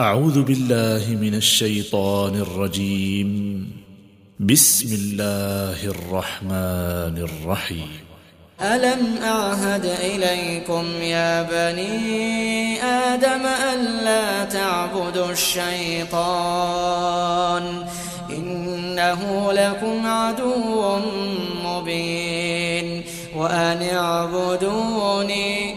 أعوذ بالله من الشيطان الرجيم. بسم الله الرحمن الرحيم. ألم أعهد إليكم يا بني آدم ألا تعبدوا الشيطان؟ إنه لكم عدو مبين. وأن اعبدوني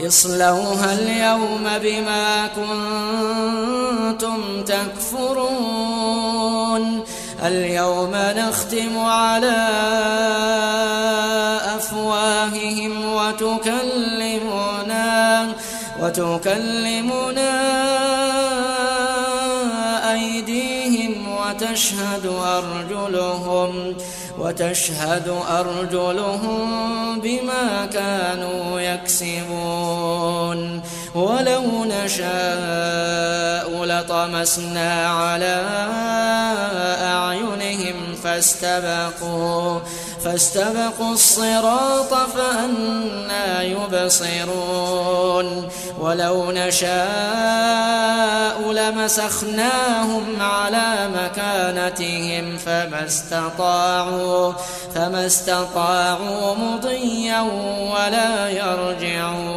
اصلوها اليوم بما كنتم تكفرون. اليوم نختم على أفواههم وتكلمنا وتكلمنا وتشهد أرجلهم وتشهد أرجلهم بما كانوا يكسبون. ولو نشاء لطمسنا على أعينهم فاستبقوا فاستبقوا الصراط فأنا يبصرون ولو نشاء لمسخناهم على مكانتهم فما استطاعوا فما استطاعوا مضيا ولا يرجعون.